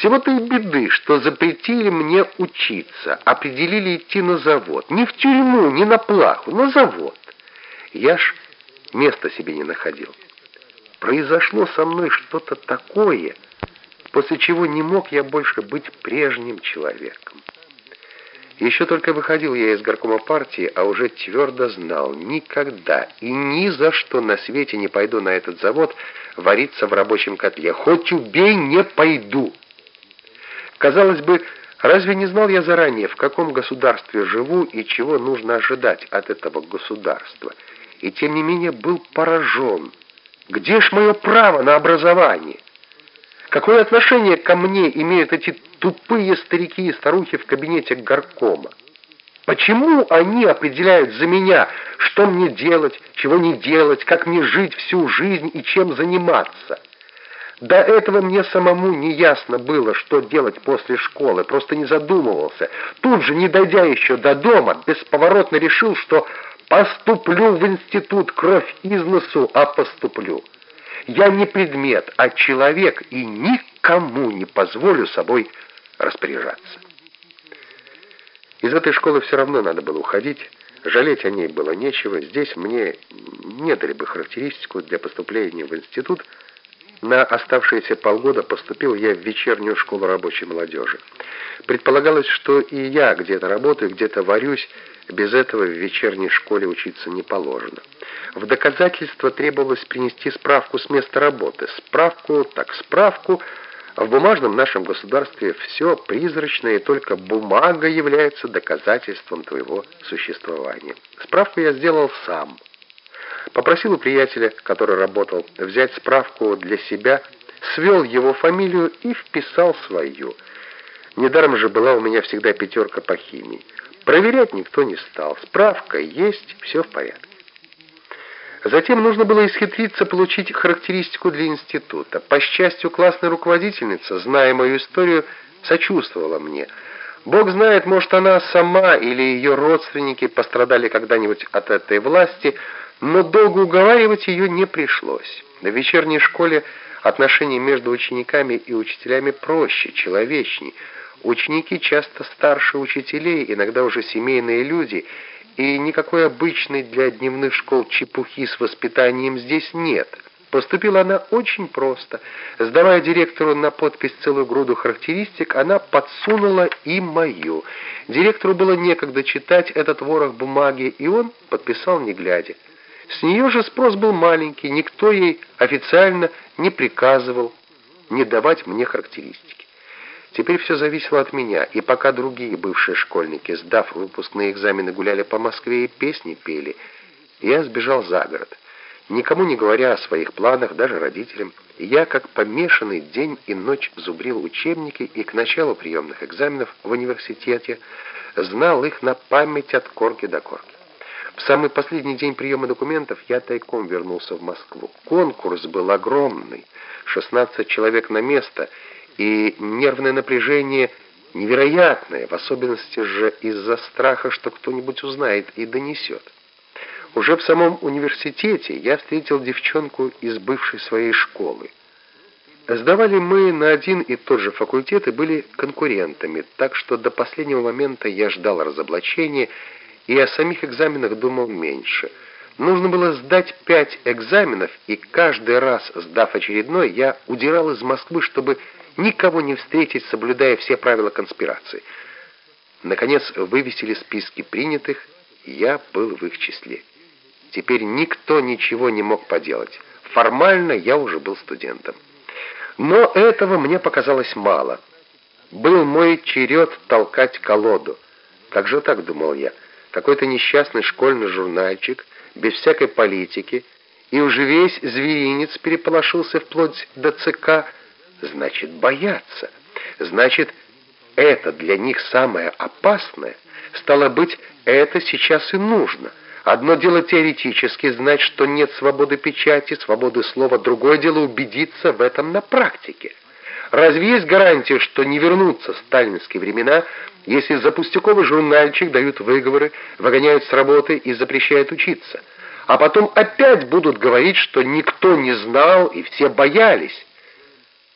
Всего-то и беды, что запретили мне учиться, определили идти на завод. Не в тюрьму, не на плаху, на завод. Я ж места себе не находил. Произошло со мной что-то такое, после чего не мог я больше быть прежним человеком. Еще только выходил я из горкома партии, а уже твердо знал, никогда и ни за что на свете не пойду на этот завод вариться в рабочем котле. Хоть убей, не пойду. Казалось бы, разве не знал я заранее, в каком государстве живу и чего нужно ожидать от этого государства? И тем не менее был поражен. Где ж мое право на образование? Какое отношение ко мне имеют эти тупые старики и старухи в кабинете горкома? Почему они определяют за меня, что мне делать, чего не делать, как мне жить всю жизнь и чем заниматься? До этого мне самому не ясно было, что делать после школы, просто не задумывался. Тут же, не дойдя еще до дома, бесповоротно решил, что поступлю в институт, кровь из носу, а поступлю. Я не предмет, а человек, и никому не позволю собой распоряжаться. Из этой школы все равно надо было уходить, жалеть о ней было нечего, здесь мне не дали бы характеристику для поступления в институт, на оставшиеся полгода поступил я в вечернюю школу рабочей молодежи. Предполагалось, что и я где-то работаю, где-то варюсь, без этого в вечерней школе учиться не положено. В доказательство требовалось принести справку с места работы. Справку, так справку. В бумажном нашем государстве все призрачно, и только бумага является доказательством твоего существования. Справку я сделал сам. Попросил у приятеля, который работал, взять справку для себя, свел его фамилию и вписал свою. Недаром же была у меня всегда пятерка по химии. Проверять никто не стал. Справка есть, все в порядке. Затем нужно было исхитриться получить характеристику для института. По счастью, классная руководительница, зная мою историю, сочувствовала мне. Бог знает, может, она сама или ее родственники пострадали когда-нибудь от этой власти, но долго уговаривать ее не пришлось. На вечерней школе отношения между учениками и учителями проще, человечней. Ученики часто старше учителей, иногда уже семейные люди, и никакой обычной для дневных школ чепухи с воспитанием здесь нет. Поступила она очень просто. Сдавая директору на подпись целую груду характеристик, она подсунула и мою. Директору было некогда читать этот ворох бумаги, и он подписал не глядя. С нее же спрос был маленький, никто ей официально не приказывал не давать мне характеристики. Теперь все зависело от меня, и пока другие бывшие школьники, сдав выпускные экзамены, гуляли по Москве и песни пели, я сбежал за город. Никому не говоря о своих планах, даже родителям, я, как помешанный, день и ночь зубрил учебники и к началу приемных экзаменов в университете знал их на память от корки до корки. В самый последний день приема документов я тайком вернулся в Москву. Конкурс был огромный, 16 человек на место, и нервное напряжение невероятное, в особенности же из-за страха, что кто-нибудь узнает и донесет. Уже в самом университете я встретил девчонку из бывшей своей школы. Сдавали мы на один и тот же факультет и были конкурентами, так что до последнего момента я ждал разоблачения и о самих экзаменах думал меньше. Нужно было сдать пять экзаменов, и каждый раз, сдав очередной, я удирал из Москвы, чтобы никого не встретить, соблюдая все правила конспирации. Наконец, вывесили списки принятых, и я был в их числе. Теперь никто ничего не мог поделать. Формально я уже был студентом. Но этого мне показалось мало. Был мой черед толкать колоду. Как же так, думал я, какой-то несчастный школьный журнальчик, без всякой политики, и уже весь зверинец переполошился вплоть до ЦК, значит, боятся. Значит, это для них самое опасное. Стало быть, это сейчас и нужно. Одно дело теоретически знать, что нет свободы печати, свободы слова, другое дело убедиться в этом на практике. Разве есть гарантия, что не вернутся сталинские времена, если за пустяковый журнальчик дают выговоры, выгоняют с работы и запрещают учиться? А потом опять будут говорить, что никто не знал и все боялись.